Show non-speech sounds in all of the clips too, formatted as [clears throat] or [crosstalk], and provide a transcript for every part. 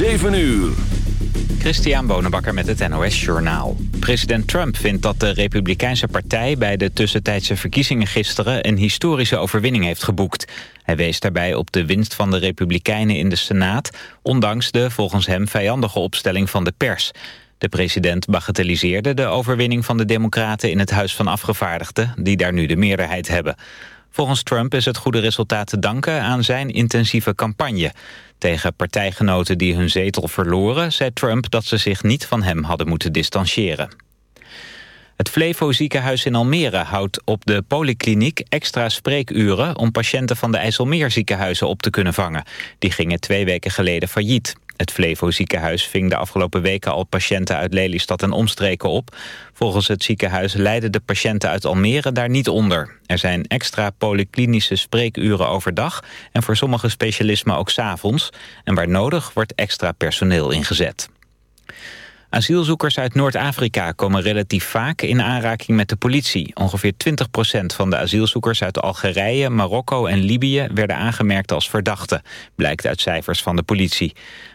7 uur. Christian Bonenbakker met het NOS Journaal. President Trump vindt dat de Republikeinse Partij... bij de tussentijdse verkiezingen gisteren... een historische overwinning heeft geboekt. Hij wees daarbij op de winst van de Republikeinen in de Senaat... ondanks de volgens hem vijandige opstelling van de pers. De president bagatelliseerde de overwinning van de Democraten... in het Huis van Afgevaardigden, die daar nu de meerderheid hebben. Volgens Trump is het goede resultaat te danken aan zijn intensieve campagne... Tegen partijgenoten die hun zetel verloren... zei Trump dat ze zich niet van hem hadden moeten distancieren. Het Flevo ziekenhuis in Almere houdt op de polykliniek extra spreekuren... om patiënten van de IJsselmeer ziekenhuizen op te kunnen vangen. Die gingen twee weken geleden failliet. Het Flevo ziekenhuis ving de afgelopen weken al patiënten uit Lelystad en omstreken op. Volgens het ziekenhuis leiden de patiënten uit Almere daar niet onder. Er zijn extra polyklinische spreekuren overdag en voor sommige specialismen ook s'avonds. En waar nodig wordt extra personeel ingezet. Asielzoekers uit Noord-Afrika komen relatief vaak in aanraking met de politie. Ongeveer 20% van de asielzoekers uit Algerije, Marokko en Libië werden aangemerkt als verdachten, blijkt uit cijfers van de politie.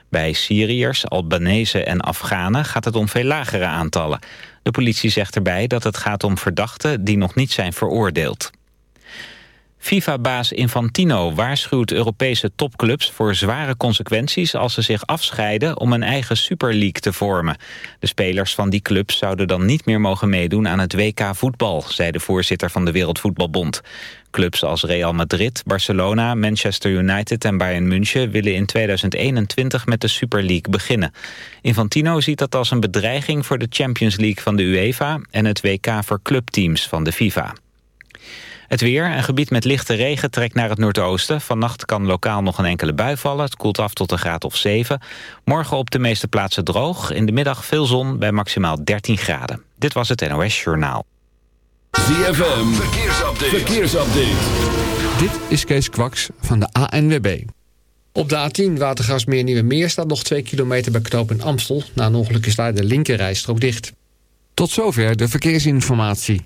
Bij Syriërs, Albanese en Afghanen gaat het om veel lagere aantallen. De politie zegt erbij dat het gaat om verdachten die nog niet zijn veroordeeld. FIFA-baas Infantino waarschuwt Europese topclubs voor zware consequenties als ze zich afscheiden om een eigen Super League te vormen. De spelers van die clubs zouden dan niet meer mogen meedoen aan het WK voetbal, zei de voorzitter van de Wereldvoetbalbond. Clubs als Real Madrid, Barcelona, Manchester United en Bayern München willen in 2021 met de Super League beginnen. Infantino ziet dat als een bedreiging voor de Champions League van de UEFA en het WK voor clubteams van de FIFA. Het weer, een gebied met lichte regen, trekt naar het noordoosten. Vannacht kan lokaal nog een enkele bui vallen. Het koelt af tot een graad of 7. Morgen op de meeste plaatsen droog. In de middag veel zon bij maximaal 13 graden. Dit was het NOS Journaal. ZFM, verkeersupdate. verkeersupdate. Dit is Kees Kwaks van de ANWB. Op de A10 Watergasmeer Nieuwe Meer staat nog 2 kilometer bij Knoop in Amstel. Na een ongeluk is daar de linkerrijstrook dicht. Tot zover de verkeersinformatie.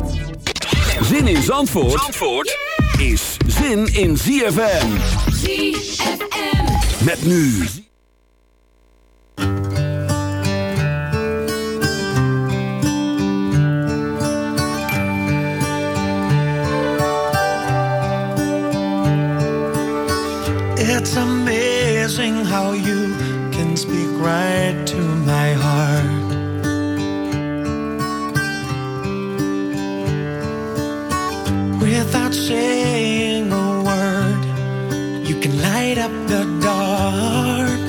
Zin in Zandvoort, Zandvoort is zin in ZFM. ZFM. Met nu. It's amazing how you can speak right to my heart. Without saying a word, you can light up the dark.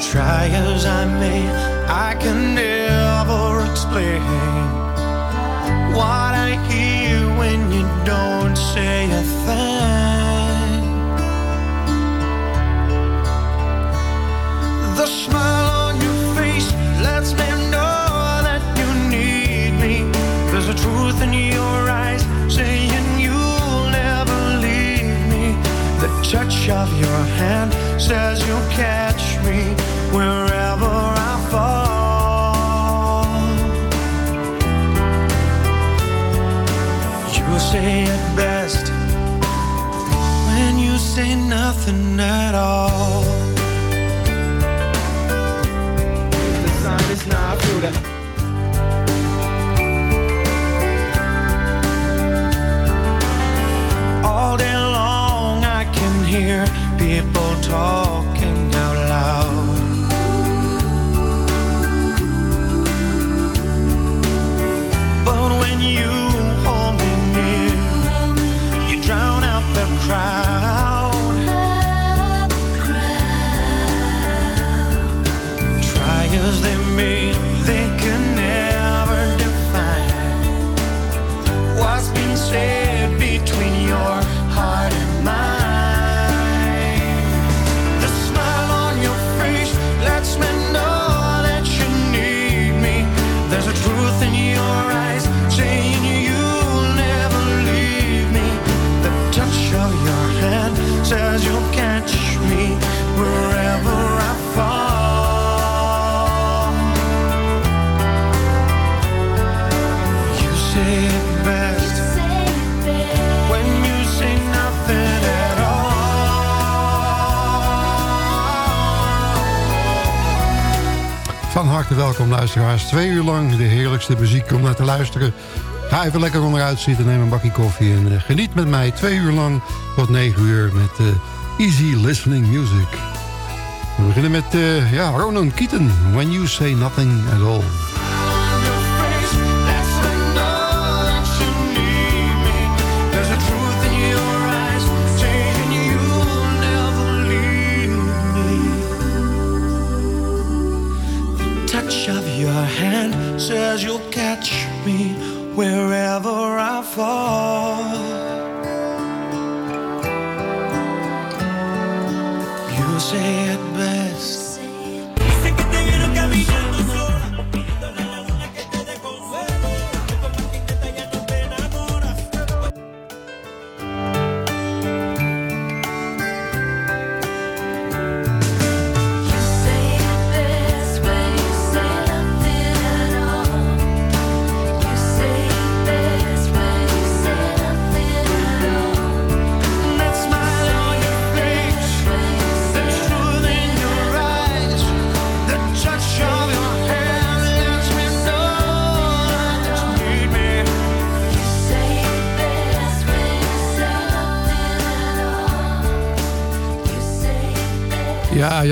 Try as I may, I can never explain what I of your hand says you'll catch me wherever I fall. You say it best when you say nothing at all. The sun is not through I can hear people talking luisteraars. Twee uur lang de heerlijkste muziek om naar te luisteren. Ga even lekker onderuit zitten, neem een bakje koffie... en eh, geniet met mij twee uur lang tot negen uur met eh, Easy Listening Music. We beginnen met eh, ja, Ronan Keaton, When You Say Nothing At All.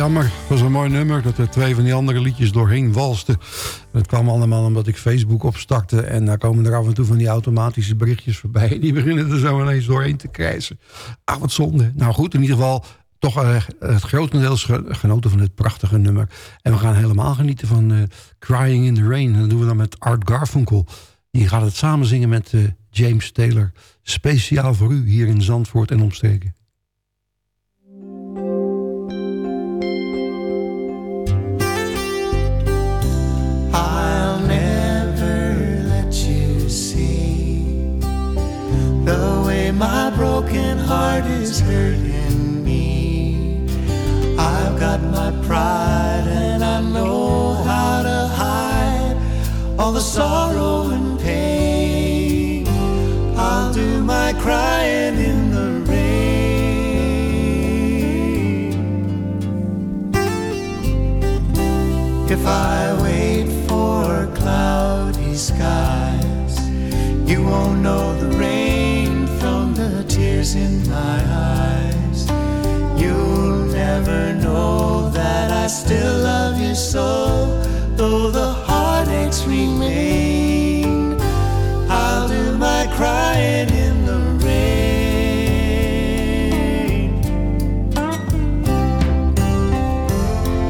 Jammer. Het was een mooi nummer dat er twee van die andere liedjes doorheen walsten. Dat kwam allemaal omdat ik Facebook opstartte... en daar komen er af en toe van die automatische berichtjes voorbij... [laughs] die beginnen er zo ineens doorheen te krijgen. Ah, wat zonde. Nou goed, in ieder geval toch uh, het grotendeels ge- genoten van dit prachtige nummer. En we gaan helemaal genieten van eh, Crying in the Rain. En dat doen we dan met Art Garfunkel. Die gaat het samen zingen met eh, James Taylor. Speciaal voor u hier in Zandvoort en omstreken. Broken heart is hurting me. I've got my pride and I know how to hide all the sorrow and pain. I'll do my crying in the rain. If I wait for cloudy skies, you won't know I still love you so, though the heartaches remain. I'll do my crying in the rain.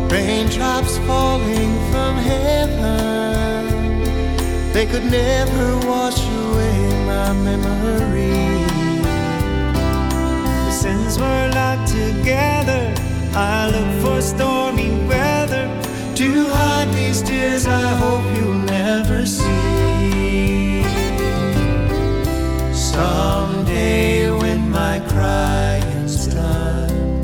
Raindrops falling from heaven, they could never wash away my memory. The sins were locked together. I look for to taste is, I hope you'll never see. Someday when my crying's done,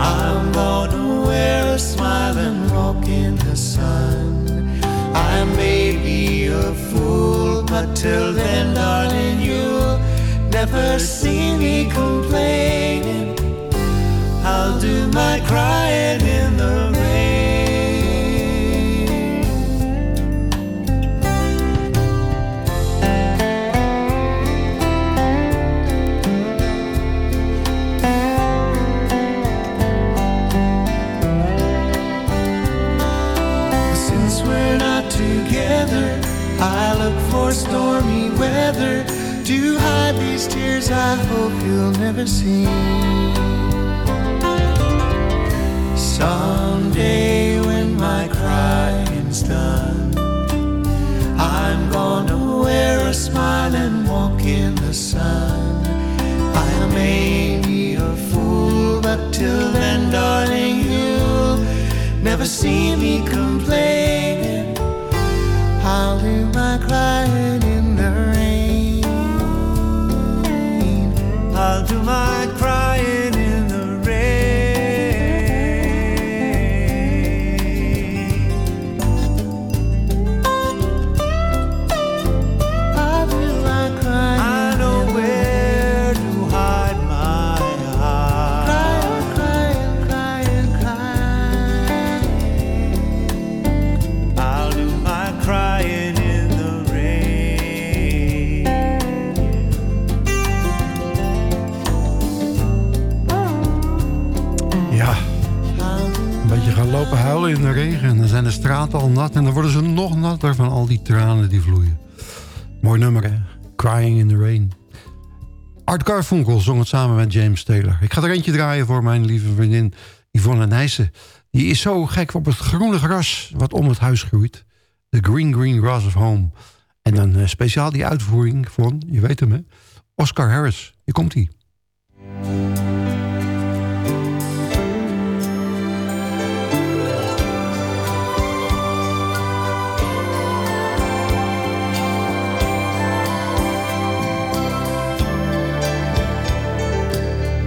I'm gonna wear a smile and walk in the sun. I may be a fool, but till then, darling, you'll never see me complaining. I'll do my crying I hope you'll never see. Someday when my crying's done, I'm gonna wear a smile and walk in the sun. I may be a fool, but till then, darling, you'll never see me complaining. to my En dan worden ze nog natter van al die tranen die vloeien. Mooi nummer, hè? Crying in the Rain. Art Garfunkel zong het samen met James Taylor. Ik ga er eentje draaien voor mijn lieve vriendin Yvonne Nijssen. Die is zo gek op het groene gras wat om het huis groeit. The Green Green Grass of Home. En dan eh, speciaal die uitvoering van, je weet hem hè, Oscar Harris. Hier komt hij.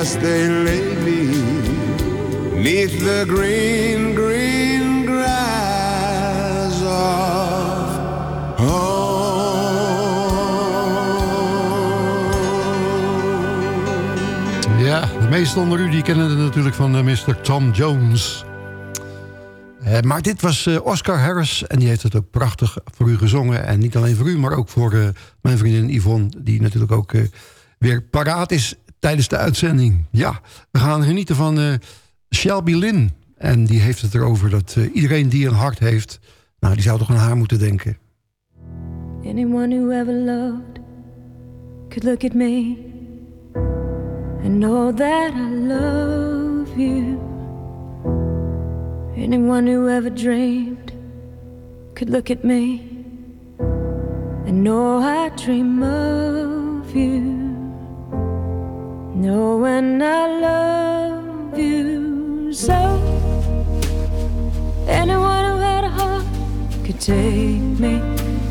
as the green, green grass of. Ja, de meesten onder u die kennen het natuurlijk van eh, Mr. Tom Jones. Eh, maar dit was eh, Oscar Harris en die heeft het ook prachtig voor u gezongen. En niet alleen voor u, maar ook voor mijn vriendin Yvonne... die natuurlijk ook weer paraat is tijdens de uitzending. Ja, we gaan genieten van eh, Shelby Lynn. En die heeft het erover dat eh, iedereen die een hart heeft... nou, die zou toch aan haar moeten denken. Anyone who ever loved could look at me and know that I love you. Anyone who ever dreamed could look at me and know I dream of you. Knowing I love you so. Anyone who had a heart could take me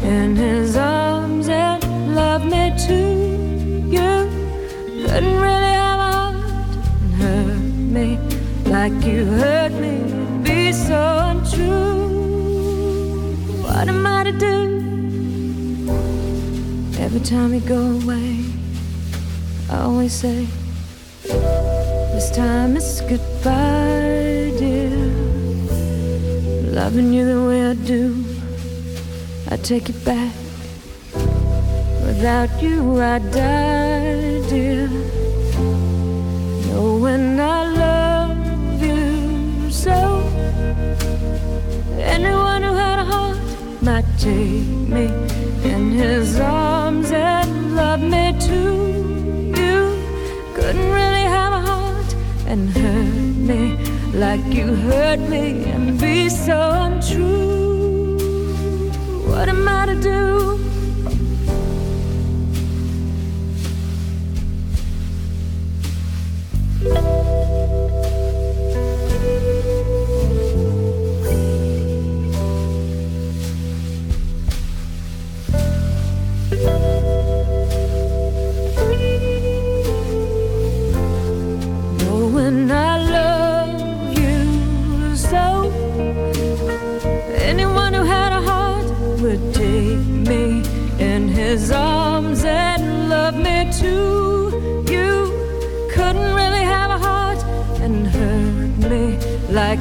in his arms and love me too. You couldn't really have a heart and hurt me like you hurt me. Be so untrue. What am I to do? Every time you go away, I always say, This time it's goodbye, dear. Loving you the way I do. I take it back. Without you, I die, dear. Knowing I love you so. Anyone who had a heart might take me in his arms and love me too. Couldn't really have a heart and hurt me like you hurt me and be so untrue. What am I to do?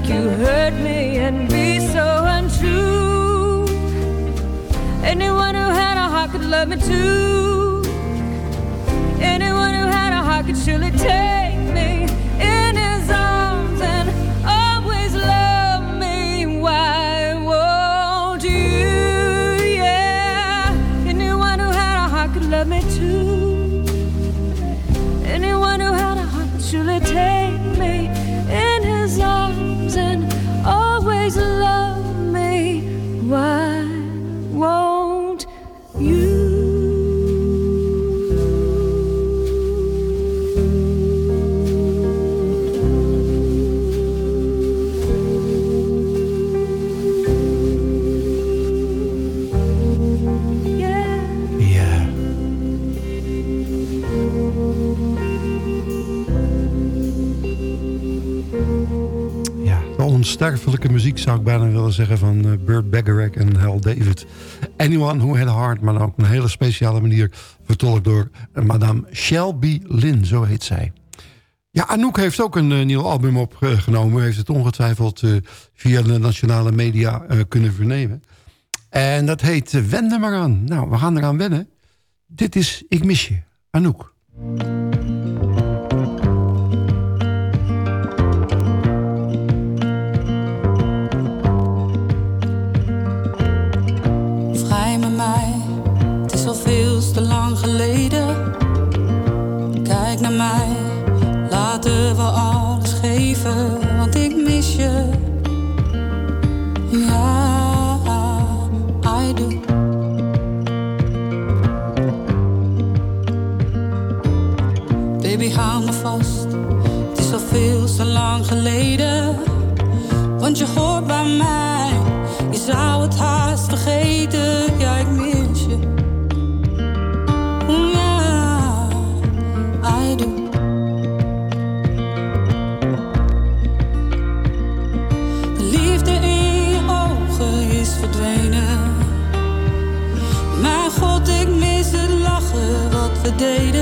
You hurt me and be so untrue. Anyone who had a heart could love me too. Onsterfelijke muziek zou ik bijna willen zeggen van eh, Burt Bacharach en Hal David. Anyone Who Had a Heart, maar dan ook een hele speciale manier vertolkt door eh, madame Shelby Lynn, zo heet zij. Ja, Anouk heeft ook een eh, nieuw album opgenomen. Heeft het ongetwijfeld via de nationale media kunnen vernemen. En dat heet Wend er maar aan. Nou, we gaan eraan wennen. Dit is Ik mis je, Anouk. Geleden. Want je hoort bij mij, je zou het haast vergeten. Ja, ik mis je. Ja, I do. De liefde in je ogen is verdwenen. Mijn god, ik mis het lachen wat we deden.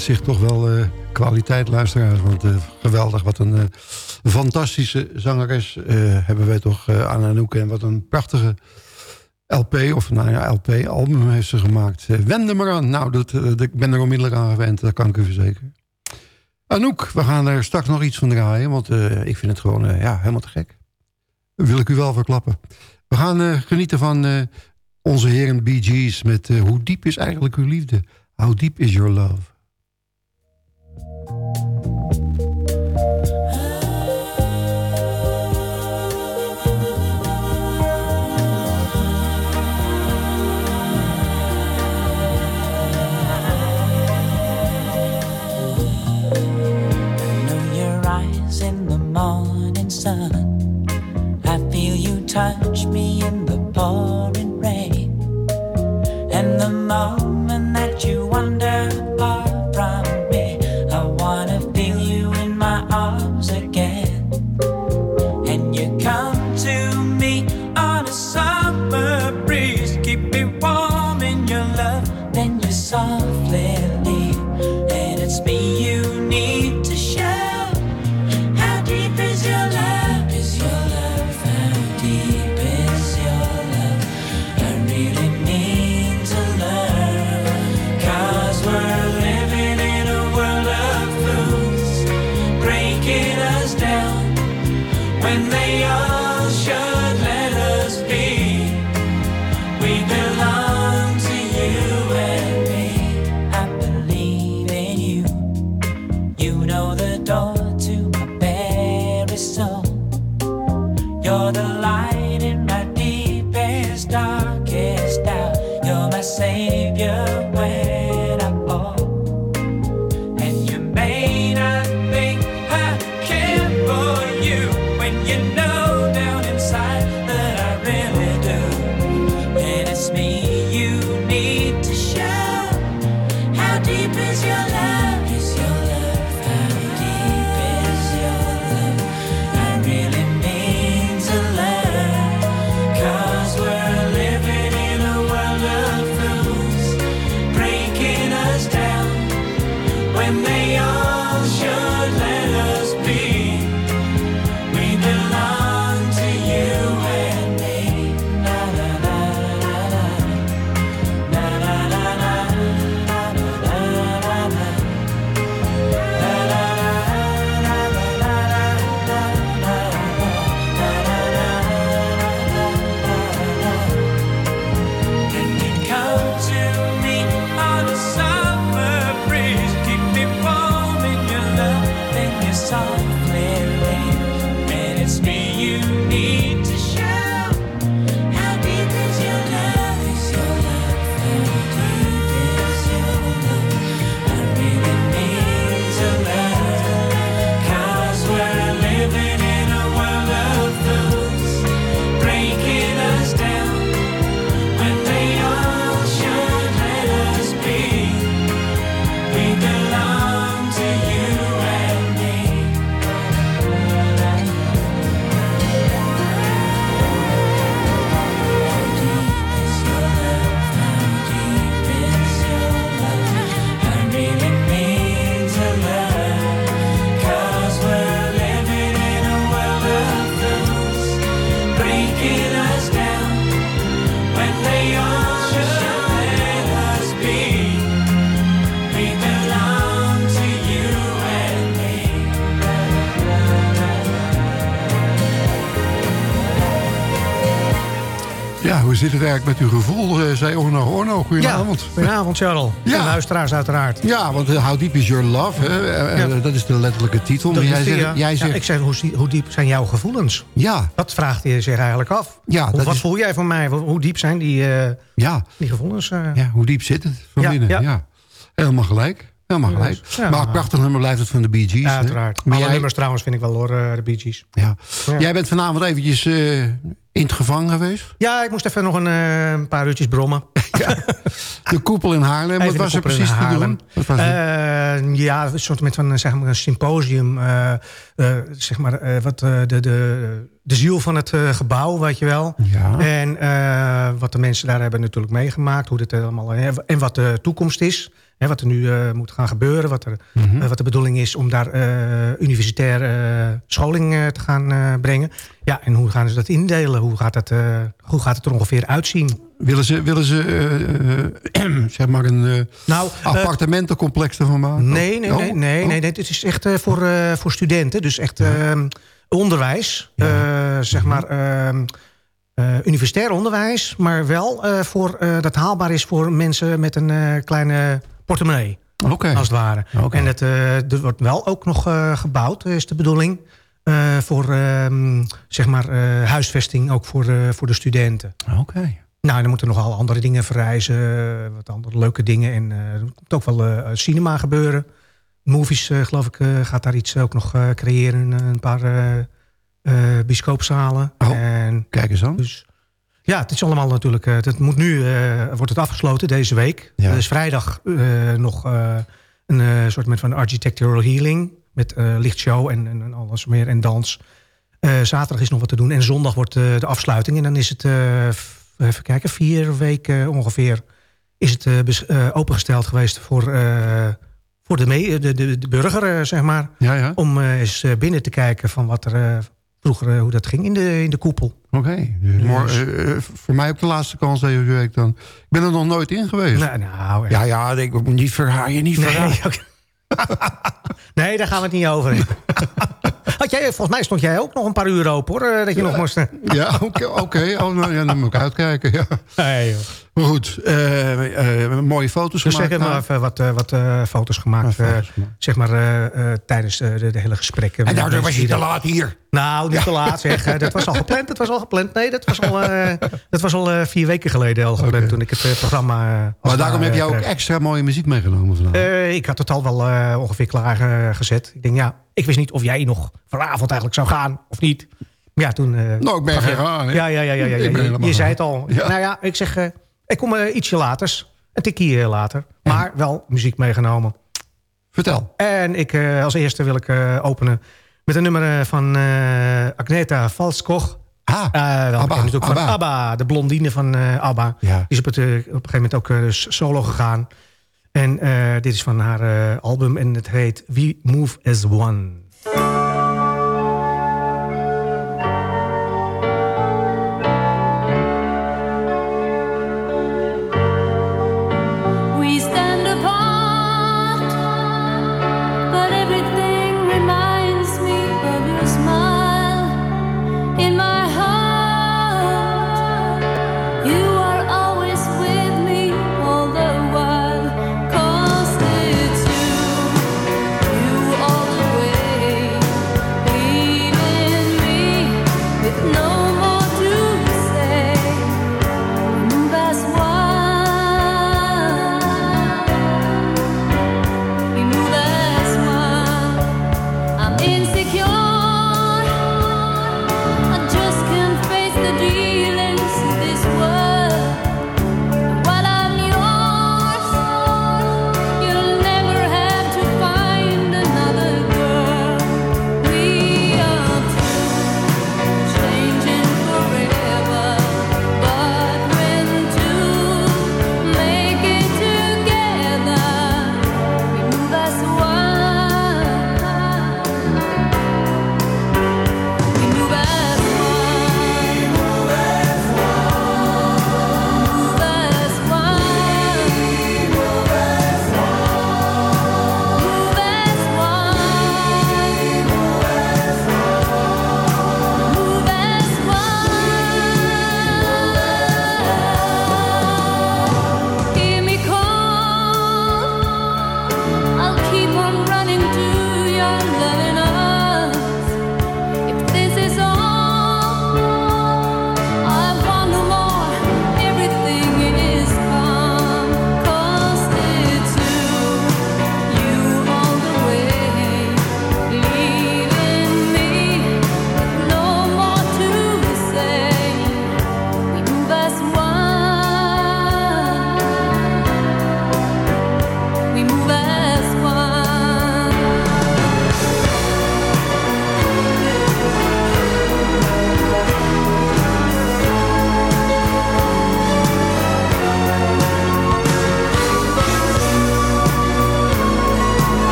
zich toch wel eh, kwaliteit luisteraars. Want eh, geweldig, wat een eh, fantastische zangeres hebben wij toch aan Anouk. En wat een prachtige LP, of nou ja, LP-album heeft ze gemaakt. Wende maar aan. Nou, dat, ik ben er onmiddellijk aan gewend, dat kan ik u verzekeren. Anouk, we gaan er straks nog iets van draaien. Want ik vind het gewoon ja, helemaal te gek. Wil ik u wel verklappen. We gaan genieten van onze heren bg's Gees met Hoe diep is eigenlijk uw liefde? How deep is your love? rise in the morning sun. I feel you touch me in the pouring rain. And the morning hoe zit het eigenlijk met uw gevoel, eh, zei Orno Orno. Goedenavond. Ja, goedenavond, Charles. Ja. En luisteraars uiteraard. Ja, want eh, How Deep Is Your Love, hè? eh, dat is de letterlijke titel. Dat maar jij zegt, ja. jij Ja, zegt ik zeg, hoe, diep zijn jouw gevoelens? Ja. Dat vraagt hij zich eigenlijk af. Ja, hoe, dat wat is- voel jij van mij? Hoe, diep zijn die, ja. die gevoelens? ja, hoe diep zit het van Ja, binnen? Ja. ja. Helemaal gelijk. Helemaal Ja, gelijk. ja. maar prachtig nummer blijft het van de Bee Gees. Ja, uiteraard. Maar Alle jij, nummers trouwens vind ik wel hoor, de Bee Gees. ja. Ja. jij bent vanavond eventjes in het gevangen geweest. Ja, ik moest even nog een, eh, paar uurtjes brommen. [laughs] De koepel in Haarlem. Wat was er precies te Haarlem. doen? Eh, ja, een soort met van eh, zeg maar, een symposium. eh, eh, zeg maar, eh, wat, eh, de, de, de ziel van het eh, gebouw, weet je wel. Ja. En eh, wat de mensen daar hebben natuurlijk meegemaakt. Hoe dit allemaal, eh, en wat de toekomst is. Hè, wat er nu eh, moet gaan gebeuren. Wat, er, Mhm. eh, wat de bedoeling is om daar eh universitair eh, scholing te gaan brengen. Ja, en hoe gaan ze dat indelen? Hoe gaat, dat, hoe gaat het er ongeveer uitzien? Willen ze, willen ze [clears throat] zeg maar een Nou, appartementencomplex ervan maken? Nee, nee, Oh, nee, nee, oh. nee, dit is echt voor, voor studenten. Dus echt ehm, onderwijs, zeg Mhm. maar ehm, eh, universitair onderwijs, maar wel voor, dat haalbaar is voor mensen met een kleine portemonnee. Als het ware. En het, eh, er wordt wel ook nog eh, gebouwd, is de bedoeling. eh, voor ehm, zeg maar eh, huisvesting, ook voor, eh, voor de studenten. Oké. Nou, dan moeten nogal andere dingen verrijzen. eh, Wat andere leuke dingen. En eh, er moet ook wel eh, cinema gebeuren. Movies, eh, geloof ik, eh, gaat daar iets ook nog eh, creëren. Een paar eh eh, bioscoopzalen. Oh, en, Kijk eens aan. dus, ja, het is allemaal natuurlijk... eh, het moet nu, eh, wordt het afgesloten deze week. Ja. Is vrijdag eh, nog een soort met van architectural healing. Met lichtshow en, en, alles meer en dans. Zaterdag is nog wat te doen. En zondag wordt de afsluiting. En dan is het, even kijken, vier weken ongeveer... is het opengesteld geweest voor, voor de, de, de, de burger, zeg maar. Ja, ja. Om eens binnen te kijken van wat er vroeger, eh, hoe dat ging in de, in de koepel. Oké. Dus mor- eh, eh, voor mij ook de laatste kans deze week dan. Ik ben er nog nooit in geweest. Nou, nou, Ja, ja, ik moet niet verhaaien, niet Nee, verhaaien. [laughs] oké. [laughs] nee, daar gaan we het niet over. Had jij, volgens mij stond jij ook nog een paar uur open, hoor. eh, Dat je nog moest... eh. Ja, oké. Oh, nou, ja, dan moet ik uitkijken. Ja. Nee, joh. Maar goed, eh, mooie foto's Dus ik gemaakt. heb maar nou. even wat, wat foto's gemaakt. Ja, foto's zeg maar tijdens de, de hele gesprekken. En daardoor was je te laat hier. Nou, niet te laat zeg. Dat was al gepland. Dat was al gepland. Nee, dat was al, [laughs] dat was al vier weken geleden al gepland. Toen ik het programma... Maar daarom heb jij ook extra mooie muziek meegenomen vandaag. Ik had het al wel ongeveer klaar gezet. Ik denk, ja, ik wist niet of jij nog vanavond eigenlijk zou gaan of niet. Maar Ja, toen... eh, nou, ik ben gegaan. Ja, ja, ja, ja, ja, ben je, zei het al. Ja. Nou ja, ik zeg, eh, ik kom eh, ietsje later. Een tikkie eh, later. Maar wel muziek meegenomen. Vertel. En ik, als eerste wil ik openen met een nummer van Agneta Valskog. Ah, Abba, bekend natuurlijk van Abba. De blondine van ABBA. Ja. Die is op, het, op een gegeven moment ook eh, s- solo gegaan. En eh, dit is van haar eh, album en het heet We Move As One.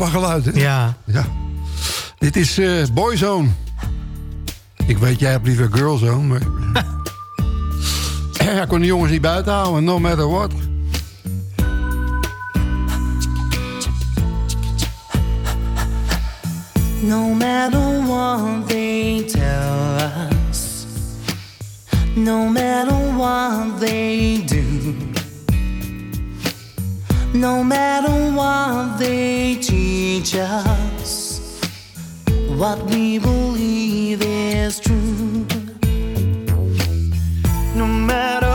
ABBA-geluid, hè? Ja. ja. Dit is eh Boyzone. Ik weet, jij hebt liever Girlzone, maar... [laughs] Hij kon de jongens niet buiten houden, no matter what. No matter what they teach us, what we believe is true. No matter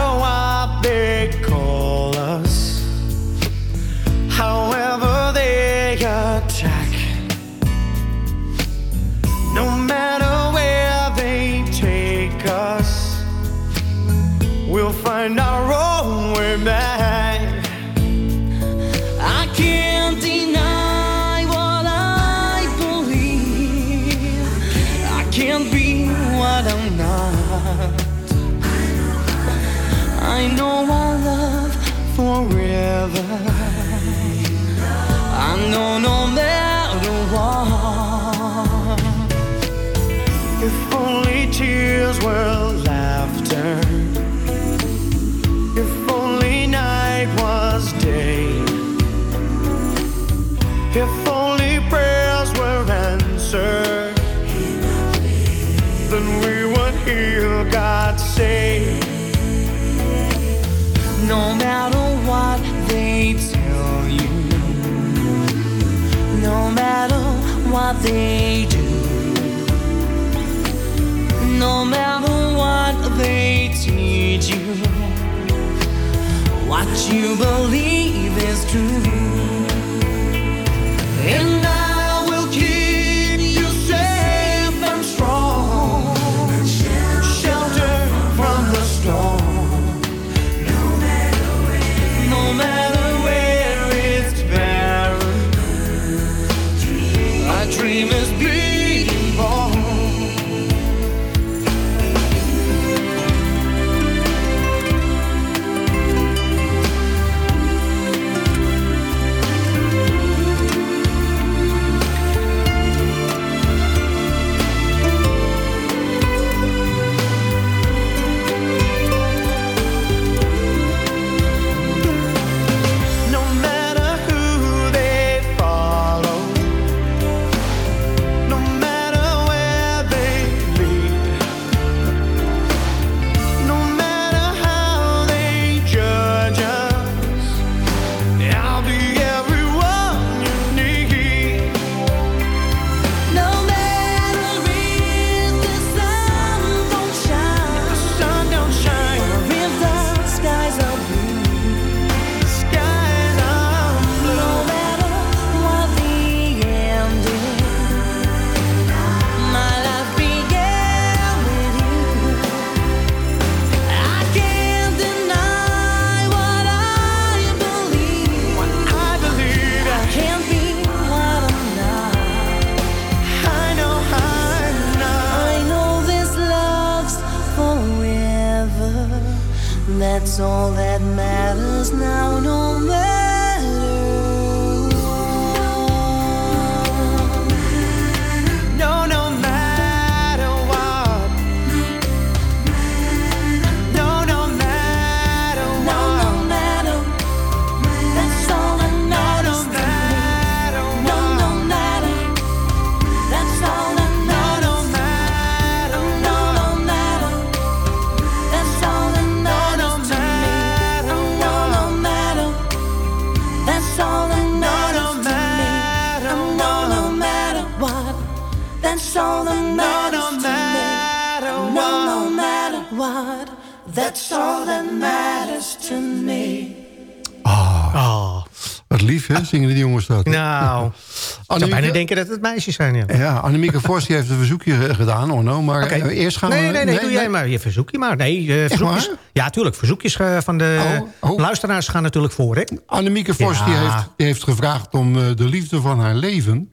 laughter. If only night was day. If only prayers were answered. Then we would hear God say. No matter what they tell you, no matter what they do. Teach you, what you believe is true. That's all that matters to me. Ah, wat lief, hè? Zingen die jongens dat. Nou, [laughs] ik zou bijna denken dat het meisjes zijn, ja. Ja, Annemieke Vos heeft een verzoekje gedaan, Orno. Maar eh, eerst gaan nee, we... Nee, nee, doe jij maar. Je verzoekje maar. Nee, eh, verzoekjes. Ja, tuurlijk. Verzoekjes eh, van de Oh, luisteraars gaan natuurlijk voor, hè? Annemieke Vos Ja. die heeft, die heeft gevraagd om eh, de liefde van haar leven.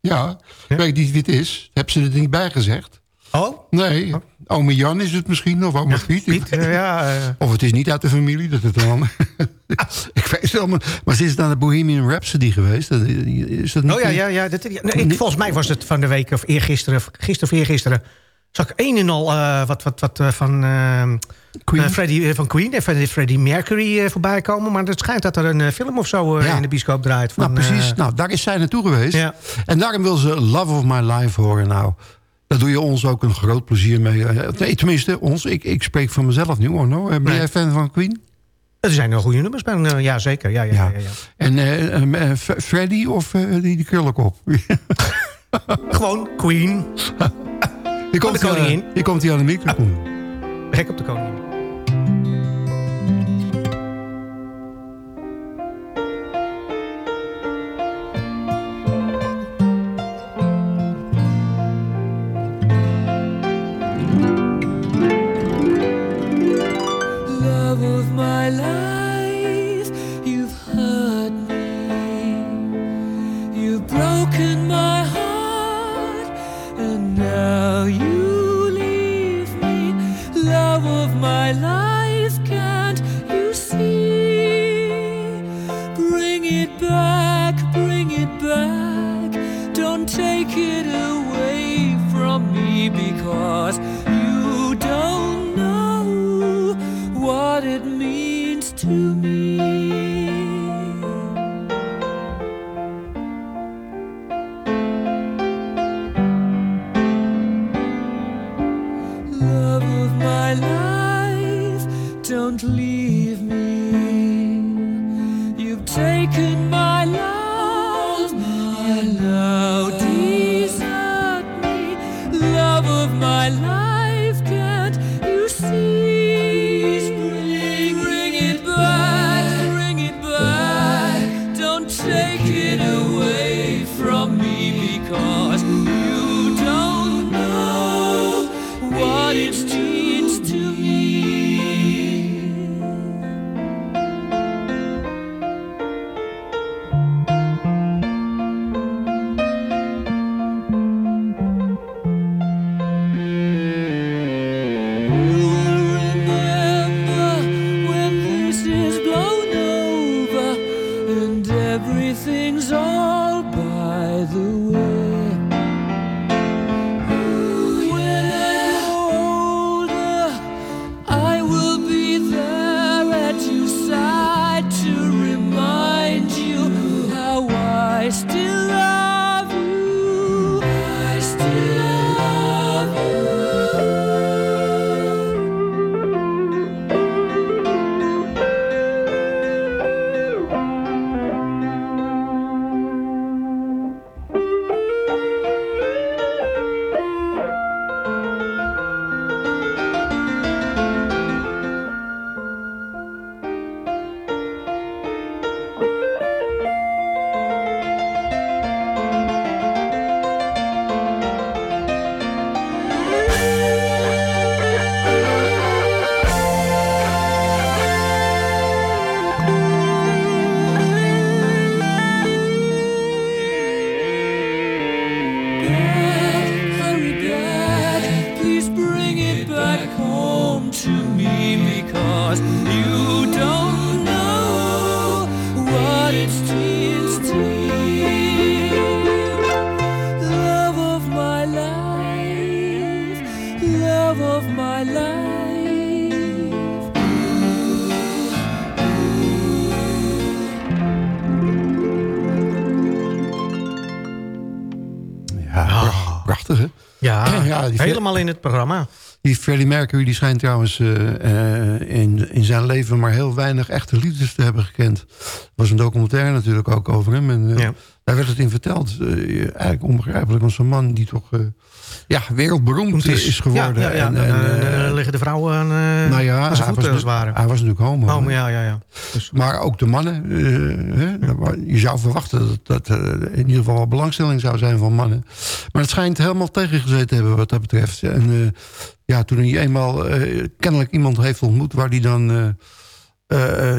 Ja, weet niet wie het is. Heb ze er niet bij gezegd? Oh? Nee. Ome Jan is het misschien, of ome Piet. ja. Of het is niet uit de familie, dat het dan... [laughs] ik weet het wel, maar, is naar de Bohemian Rhapsody geweest. Is dat niet Oh ja, ja, ja. Dat, ja, nee, ik, volgens mij was het van de week of eergisteren, of gisteren of eergisteren. Zag ik een en al eh, wat, wat, wat eh, van, eh, Queen. eh, Freddie, van Queen en van Freddie Mercury voorbij komen. Maar het schijnt dat er een film of zo Ja. in de bioscoop draait. Van, nou, precies. eh, nou, daar is zij naartoe geweest. Ja. En daarom wil ze Love of My Life horen. Nou, daar doe je ons ook een groot plezier mee. Eh, Nee, tenminste, ons. Ik, ik spreek van mezelf nu, hoor. No? Ben Nee. jij fan van Queen? er zijn er goede nummers bij. eh, ja, zeker. Ja, ja, ja. ja, ja. En F- Freddy of die, die krullenkop? [laughs] Gewoon Queen. [laughs] Hier komt de koningin. Hier komt hij aan de microfoon. Gek op de koningin. Of my life, can't you see? Bring it back, bring it back. Don't take it away from me because you don't know what it means to me. Helemaal in het programma. Die Freddie Mercury die schijnt trouwens eh, eh, in, in zijn leven maar heel weinig echte liefdes te hebben gekend. Er was een documentaire natuurlijk ook over hem. En eh, daar werd het in verteld. Eigenlijk onbegrijpelijk. Want zo'n man die toch ja, wereldberoemd is, is geworden. Ja, ja, ja. En, en, eh, eh, liggen de vrouwen aan, eh nou ja, aan hij zijn was, voeten, als het ware. hij was natuurlijk homo. Maar ja, ja, ja. Maar ook de mannen. hè, wa- je zou verwachten dat dat in ieder geval wel belangstelling zou zijn van mannen. Maar het schijnt helemaal tegengezeten te hebben wat dat betreft. En ja, toen hij eenmaal kennelijk iemand heeft ontmoet... waar hij dan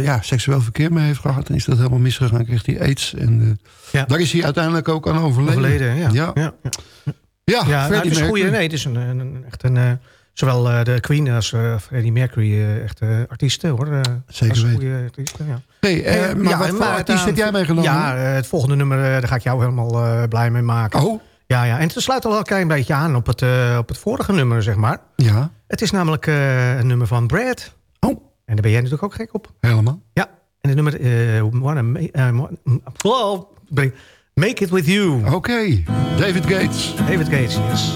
ja, seksueel verkeer mee heeft gehad... dan is dat helemaal misgegaan, kreeg hij aids. En daar is hij uiteindelijk ook aan overleden. Overleden, ja. Ja, ja. Ja, ja nou, het is een goede, nee, het is een, een, een- echt een, eh, zowel eh, de Queen als eh, Freddie Mercury echt artiesten hoor. Zeker weten. goede artiesten, ja. Hey, maar wat voor artiest heb jij meegenomen? Ja, het volgende nummer, daar ga ik jou helemaal blij mee maken. Oh? Ja, ja, en het sluit al een klein beetje aan op het, op het vorige nummer, zeg maar. Ja. Het is namelijk een nummer van Brad. Oh. En daar ben jij natuurlijk ook gek op. Helemaal. Ja, en het nummer... eh, wanna oh, ben- Make It With You. Oké, David Gates. David Gates, yes.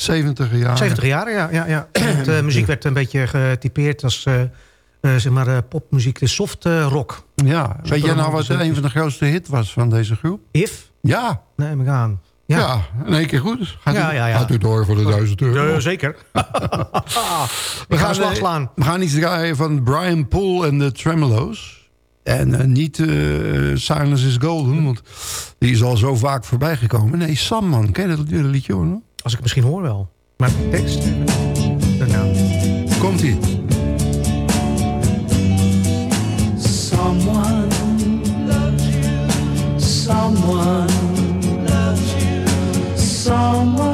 70, 70 jaar. 70 jaar, ja. ja, ja. [clears throat] Eh, muziek werd een beetje getypeerd als eh, eh, zeg maar, eh, popmuziek, de soft eh, rock. Ja, weet jij nou wat een van de grootste hit was van deze groep? If? Ja. Nee, we gaan. Ja, Ja. in één keer goed. Gaat, Ja, u, ja, ja. gaat u door voor de duizend euro. Ja, zeker. [laughs] We Ik ga een eh, slag slaan. We gaan iets draaien van Brian Poole en de Tremolo's. En niet eh, Silence is Golden, want die is al zo vaak voorbij gekomen. Nee, Sam, man. Ken je dat liedje hoor? Als ik misschien hoor wel. Maar tekst? Nou. Komt-ie. Someone loves you. Someone loves you. Someone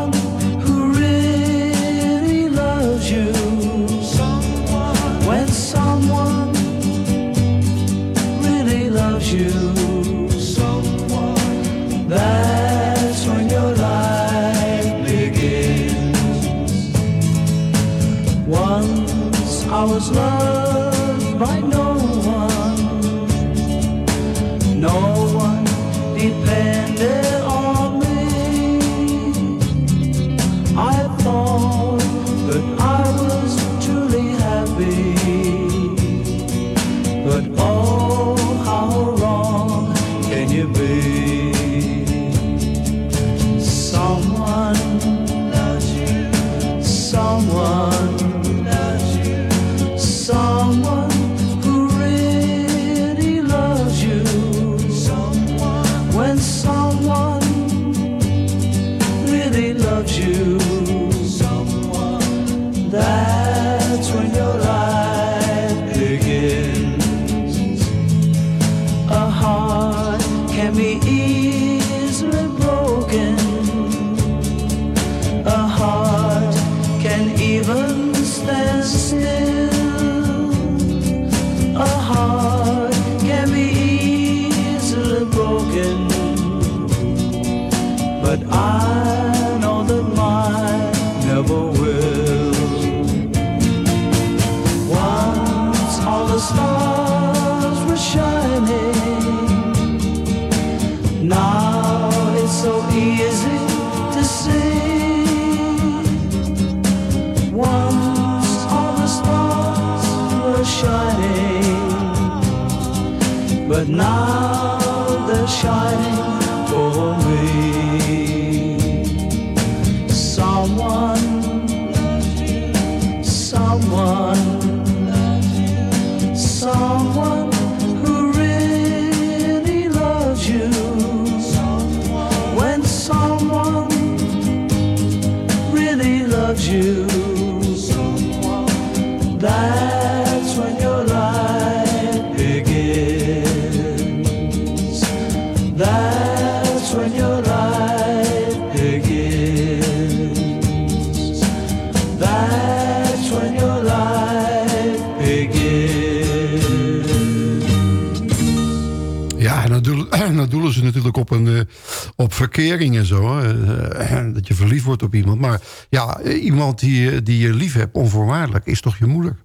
ja, eh, iemand die, je- die je lief hebt, onvoorwaardelijk, is toch je moeder.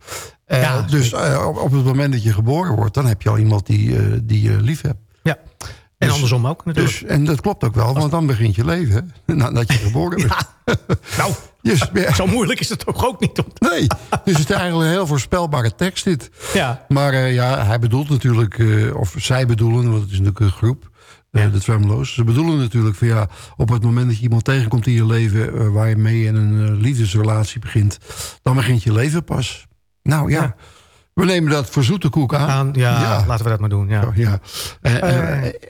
Eh, Ja, dus eh, op, op het moment dat je geboren wordt, dan heb je al iemand die, eh, die je lief hebt. Ja. En andersom ook natuurlijk. Dus, en dat klopt ook wel, want dan begint je leven. Hè, [laughs] nadat je geboren bent. [laughs] nou, dus, ja. [laughs] zo moeilijk is het toch ook niet. Om... Nee, dus het is eigenlijk een heel voorspelbare tekst dit. Ja. Maar ja, hij bedoelt natuurlijk, of zij bedoelen, want het is natuurlijk een groep, eh, de Tremolo's. Ze bedoelen natuurlijk van ja, op het moment dat je iemand tegenkomt in je leven... eh, waar je mee in een eh, liefdesrelatie begint, dan begint je leven pas. Nou ja, we nemen dat voor zoete koek aan. Aan, ja, laten we dat maar doen. Ja, ja.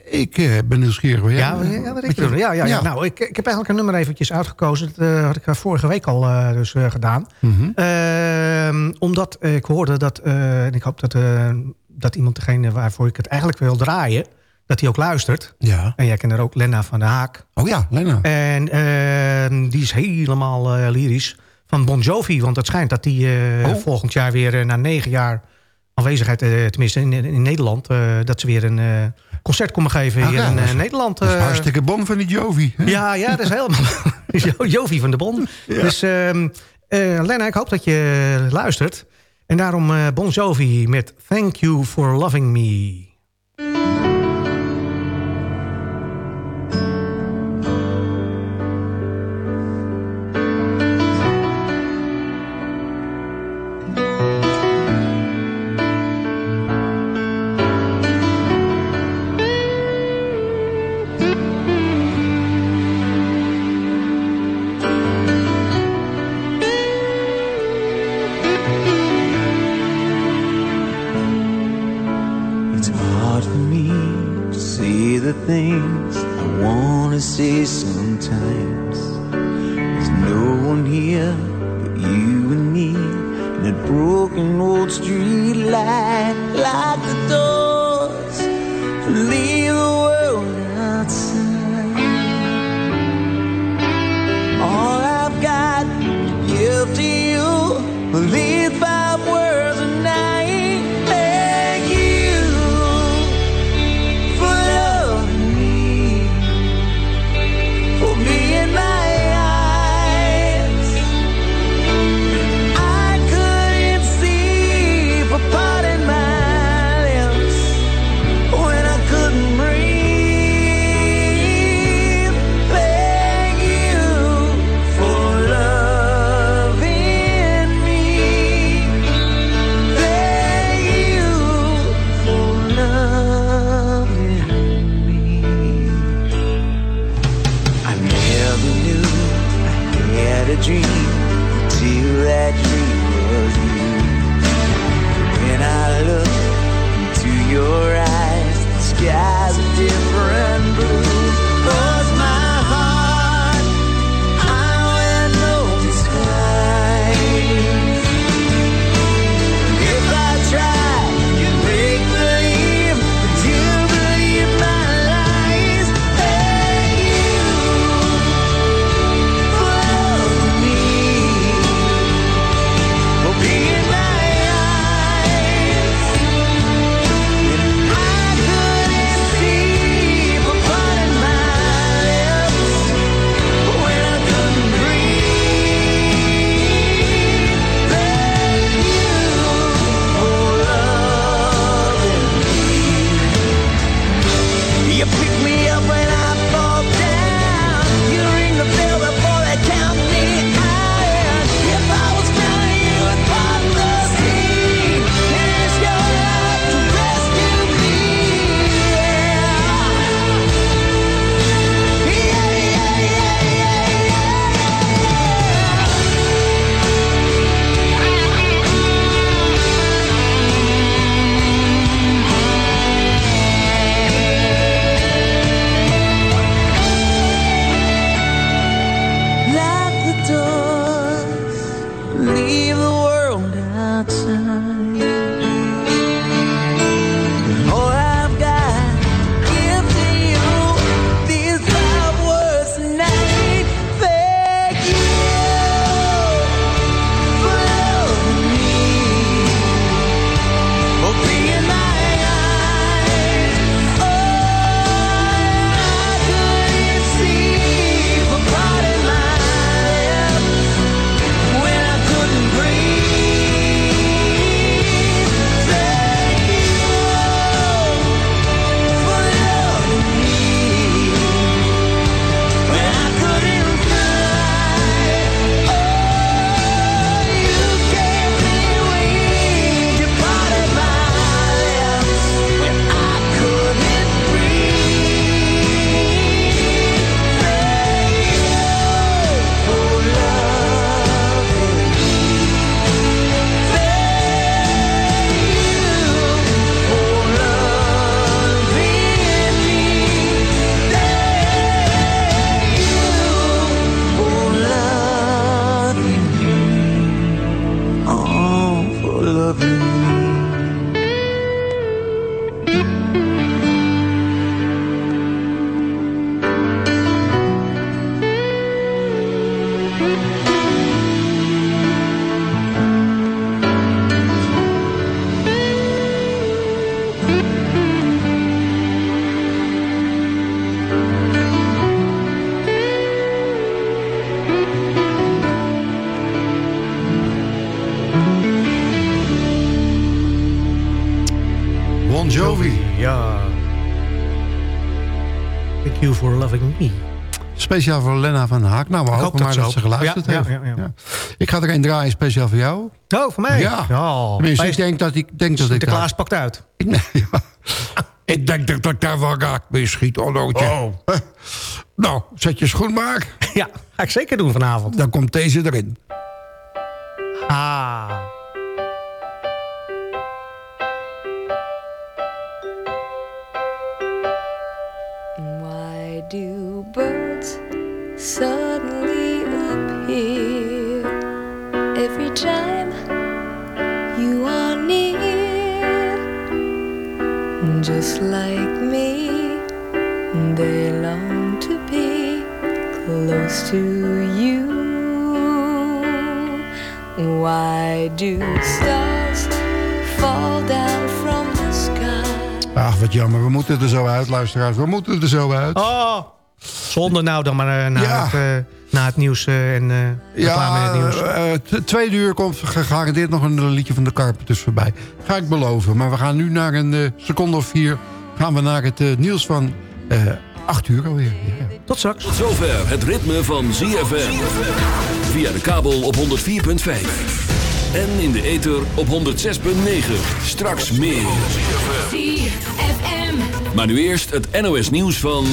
Ik ben nieuwsgierig. ja, ja, wat ik ja, ja, ja. Nou, ik, ik heb eigenlijk een nummer eventjes uitgekozen. Dat had ik vorige week al dus, gedaan. Mhm. Ehm, omdat ik hoorde dat, en ik hoop dat, dat iemand degene waarvoor ik het eigenlijk wil draaien, dat hij ook luistert. Ja. En jij kent er ook Lena van der Haak. Oh ja, Lena. En ehm, die is helemaal eh, lyrisch van Bon Jovi. Want het schijnt dat die eh, Oh. volgend jaar weer eh, na negen jaar aanwezigheid, tenminste in, in Nederland, dat ze weer een concert komen geven Ah, hier ja, in is- Nederland. Dat is hartstikke bon van die Jovi. hè? Ja, ja, dat is helemaal... [laughs] [laughs] Jo- Jovi van de Bon. Dus eh, Lena, ik hoop dat je luistert. En daarom Bon Jovi met Thank You for Loving Me. You for loving me. Speciaal voor Lena van Haak. Nou, we Ik hopen dat maar dat ze geluisterd Ja, heeft. ja, ja. Ik ga er een draaien speciaal voor jou. Oh, voor mij? Ja. Oh, Tenminste, ik denk dat ik... Denk dat ik Sinterklaas daar- pakt uit. Ik, nee, [laughs] ja. ik denk dat ik daar wel raak mee schiet, Onnootje. Oh. [laughs] Nou, zet je schoen maar. [laughs] Ja, ga ik zeker doen vanavond. Dan komt deze erin. Ah. Suddenly appear every time you are near? Just like me, they long to be close to you. Why do stars fall down from the sky? Ach, wat jammer. We moeten er zo uit, luisteraars. We moeten er zo uit. Oh. Zonder nou dan maar eh, na, Ja. het, eh, na het nieuws eh, en eh reclame in Ja, het nieuws. eh, tweede uur komt gegarandeerd nog een liedje van de Carpenters voorbij. Ga ik beloven. Maar we gaan nu naar een eh, seconde of vier... gaan we naar het nieuws van eh 8 uur alweer. Ja. Tot straks. Tot zover het ritme van ZFM. Via de kabel op 104.5. En in de ether op 106.9. Straks meer. Maar nu eerst het NOS nieuws van...